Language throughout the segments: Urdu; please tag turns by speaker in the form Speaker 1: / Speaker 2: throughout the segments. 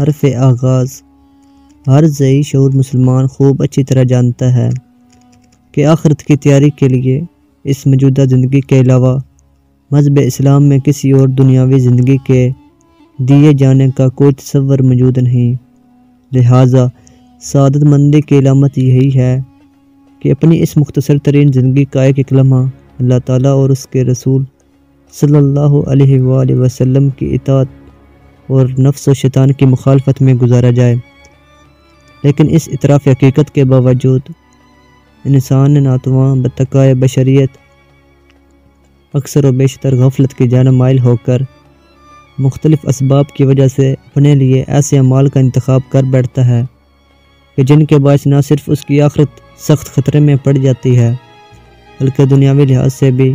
Speaker 1: حرف آغاز۔ ہر ضعی شعور مسلمان خوب اچھی طرح جانتا ہے کہ آخرت کی تیاری کے لیے اس موجودہ زندگی کے علاوہ مذہب اسلام میں کسی اور دنیاوی زندگی کے دیے جانے کا کوئی تصور موجود نہیں۔ لہٰذا سعادت مندی کی علامت یہی ہے کہ اپنی اس مختصر ترین زندگی کا ایک ایک لمحہ اللہ تعالیٰ اور اس کے رسول صلی اللہ علیہ وآلہ وسلم کی اطاعت اور نفس و شیطان کی مخالفت میں گزارا جائے۔ لیکن اس اطراف حقیقت کے باوجود انسان ناتواں بتقائے بشریت اکثر و بیشتر غفلت کی جانب مائل ہو کر مختلف اسباب کی وجہ سے اپنے لیے ایسے اعمال کا انتخاب کر بیٹھتا ہے کہ جن کے باعث نہ صرف اس کی آخرت سخت خطرے میں پڑ جاتی ہے، بلکہ دنیاوی لحاظ سے بھی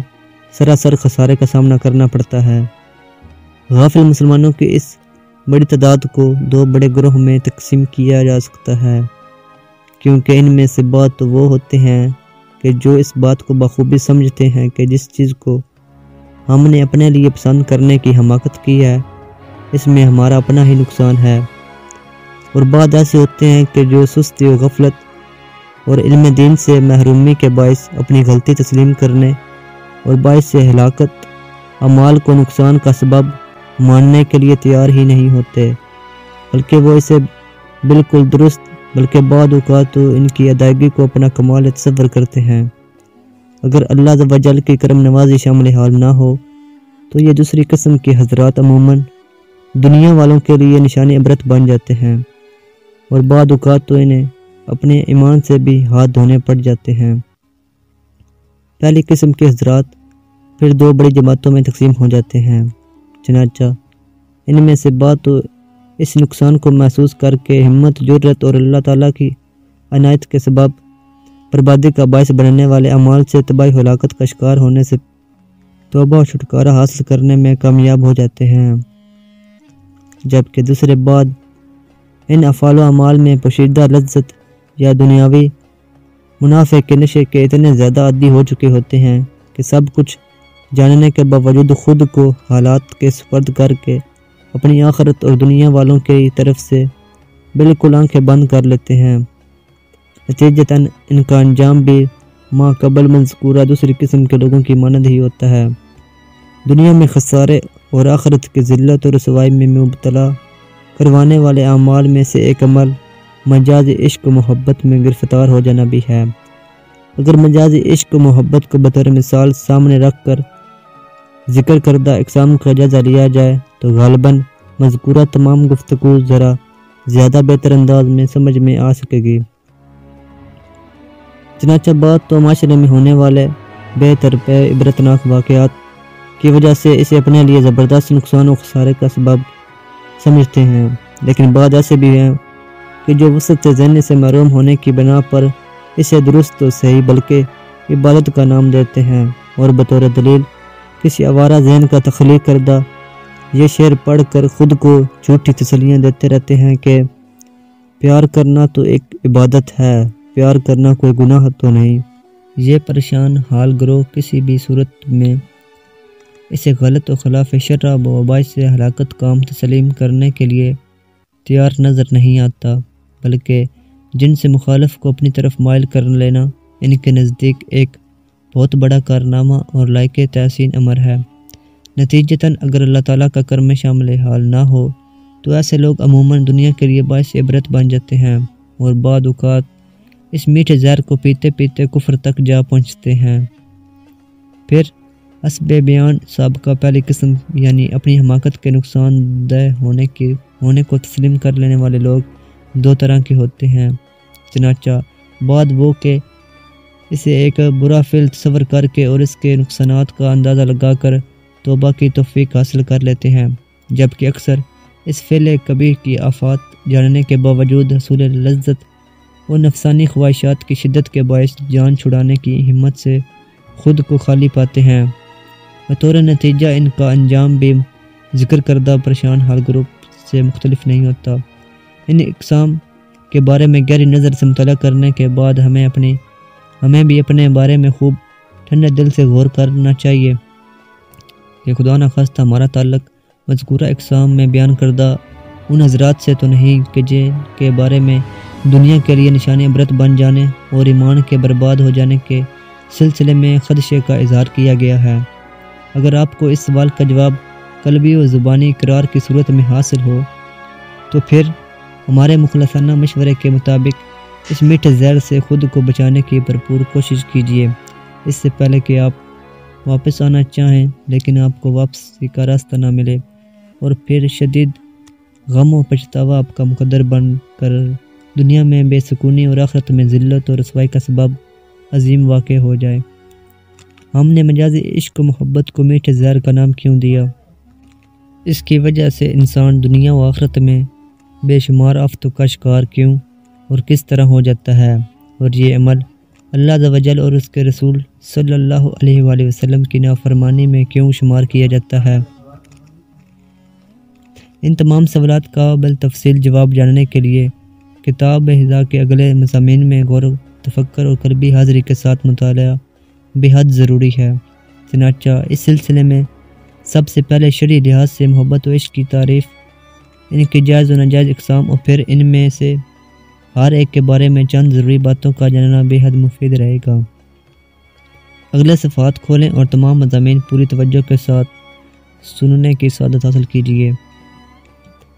Speaker 1: سراسر خسارے کا سامنا کرنا پڑتا ہے۔ غافل مسلمانوں کی اس بڑی تعداد کو دو بڑے گروہ میں تقسیم کیا جا سکتا ہے۔ کیونکہ ان میں سے بات تو وہ ہوتے ہیں کہ جو اس بات کو بخوبی سمجھتے ہیں کہ جس چیز کو ہم نے اپنے لیے پسند کرنے کی حماقت کی ہے، اس میں ہمارا اپنا ہی نقصان ہے۔ اور بعد ایسے ہوتے ہیں کہ جو سستی و غفلت اور علم دین سے محرومی کے باعث اپنی غلطی تسلیم کرنے اور باعث سے ہلاکت اعمال کو نقصان کا سبب ماننے کے لیے تیار ہی نہیں ہوتے، بلکہ وہ اسے بالکل درست، بلکہ بعد اوقات تو ان کی ادائیگی کو اپنا کمال تصور کرتے ہیں۔ اگر اللہ وجل کی کرم نوازی شامل حال نہ ہو، تو یہ دوسری قسم کے حضرات عموماً دنیا والوں کے لیے نشانی عبرت بن جاتے ہیں، اور بعد اوقات تو انہیں اپنے ایمان سے بھی ہاتھ دھونے پڑ جاتے ہیں۔ پہلی قسم کے حضرات پھر دو بڑی جماعتوں میں تقسیم ہو جاتے ہیں۔ چنانچہ ان میں سے بات تو اس نقصان کو محسوس کر کے ہمت جرت اور اللہ تعالیٰ کی عنایت کے سبب بربادی کا باعث بننے والے اعمال سے تباہی، ہلاکت کا شکار ہونے سے توبہ اور چھٹکارا حاصل کرنے میں کامیاب ہو جاتے ہیں۔ جبکہ دوسرے بعد ان افعال و اعمال میں پوشیدہ لذت یا دنیاوی منافع کے نشے کے اتنے زیادہ عادی ہو چکے ہوتے ہیں کہ سب کچھ جاننے کے باوجود خود کو حالات کے سپرد کر کے اپنی آخرت اور دنیا والوں کی طرف سے بالکل آنکھیں بند کر لیتے ہیں۔ نتیجتاً ان کا انجام بھی ماں قبل مذکورہ دوسری قسم کے لوگوں کی مانند ہی ہوتا ہے۔ دنیا میں خسارے اور آخرت کی ذلت اور رسوائی میں مبتلا کروانے والے اعمال میں سے ایک عمل مجاز عشق و محبت میں گرفتار ہو جانا بھی ہے۔ اگر مجاز عشق و محبت کو بطور مثال سامنے رکھ کر ذکر کردہ اقسام کا جائزہ لیا جائے تو غالباً مذکورہ تمام گفتگو ذرا زیادہ بہتر انداز میں سمجھ میں آ سکے گی۔ چنانچہ بات تو معاشرے میں ہونے والے بہتر پہ عبرتناک واقعات کی وجہ سے اسے اپنے لیے زبردست نقصان و خسارے کا سبب سمجھتے ہیں، لیکن بعد ایسے بھی ہیں کہ جو وسط سے ذہن سے محروم ہونے کی بنا پر اسے درست و صحیح بلکہ عبادت کا نام دیتے ہیں اور بطور دلیل کسی آوارہ ذہن کا تخلیق کردہ یہ شعر پڑھ کر خود کو جھوٹی تسلیاں دیتے رہتے ہیں کہ پیار کرنا تو ایک عبادت ہے، پیار کرنا کوئی گناہ تو نہیں۔ یہ پریشان حال گروہ کسی بھی صورت میں اسے غلط و خلاف شراب و باعث سے ہلاکت کام تسلیم کرنے کے لیے تیار نظر نہیں آتا، بلکہ جن سے مخالف کو اپنی طرف مائل کر لینا ان کے نزدیک ایک بہت بڑا کارنامہ اور لائق تحسین امر ہے۔ نتیجتاً اگر اللہ تعالیٰ کا کرم شامل حال نہ ہو، تو ایسے لوگ عموماً دنیا کے لیے باعث عبرت بن جاتے ہیں اور بعد اوقات اس میٹھے زہر کو پیتے پیتے کفر تک جا پہنچتے ہیں۔ پھر حسب بیان سابقہ پہلی قسم یعنی اپنی حماقت کے نقصان دہ ہونے کے ہونے کو تسلیم کر لینے والے لوگ دو طرح کے ہوتے ہیں۔ چنانچہ بعد وہ کہ اسے ایک برا فعل تصور کر کے اور اس کے نقصانات کا اندازہ لگا کر توبہ کی توفیق حاصل کر لیتے ہیں۔ جبکہ اکثر اس فعل کبھی کی آفات جاننے کے باوجود حصول لذت اور نفسانی خواہشات کی شدت کے باعث جان چھڑانے کی ہمت سے خود کو خالی پاتے ہیں۔ بطور نتیجہ ان کا انجام بھی ذکر کردہ پریشان حال گروپ سے مختلف نہیں ہوتا۔ ان اقسام کے بارے میں گہری نظر سے مطالعہ کرنے کے بعد ہمیں اپنی ہمیں بھی اپنے بارے میں خوب ٹھنڈے دل سے غور کرنا چاہیے۔ کہ خدا نخواستہ ہمارا تعلق مذکورہ اقسام میں بیان کردہ ان حضرات سے تو نہیں کہ جن کے بارے میں دنیا کے لیے نشانی عبرت بن جانے اور ایمان کے برباد ہو جانے کے سلسلے میں خدشے کا اظہار کیا گیا ہے۔ اگر آپ کو اس سوال کا جواب قلبی و زبانی اقرار کی صورت میں حاصل ہو، تو پھر ہمارے مخلصانہ مشورے کے مطابق اس میٹھے زہر سے خود کو بچانے کی بھرپور کوشش کیجیے اس سے پہلے کہ آپ واپس آنا چاہیں، لیکن آپ کو واپسی کا راستہ نہ ملے۔ اور پھر شدید غم و پچھتاوا آپ کا مقدر بن کر دنیا میں بے سکونی اور آخرت میں ذلت اور رسوائی کا سبب عظیم واقع ہو جائے۔ ہم نے مجازی عشق و محبت کو میٹھے زہر کا نام کیوں دیا؟ اس کی وجہ سے انسان دنیا و آخرت میں بے شمار آفتوں کا شکار کیوں؟ اور کس طرح ہو جاتا ہے اور یہ عمل اللہ وجل اور اس کے رسول صلی اللہ علیہ وآلہ وسلم کی نافرمانی میں کیوں شمار کیا جاتا ہے؟ ان تمام سوالات کا بل تفصیل جواب جاننے کے لیے کتاب ہدا کے اگلے مضامین میں غور و تفکر اور قلبی حاضری کے ساتھ مطالعہ بے حد ضروری ہے۔ چنانچہ اس سلسلے میں سب سے پہلے شرعی لحاظ سے محبت و عشق کی تعریف ان کے جائز و ناجائز اقسام اور پھر ان میں سے ہر ایک کے بارے میں چند ضروری باتوں کا جاننا بے حد مفید رہے گا۔ اگلے صفحات کھولیں اور تمام مضامین پوری توجہ کے ساتھ سننے کی سعادت حاصل کیجیے۔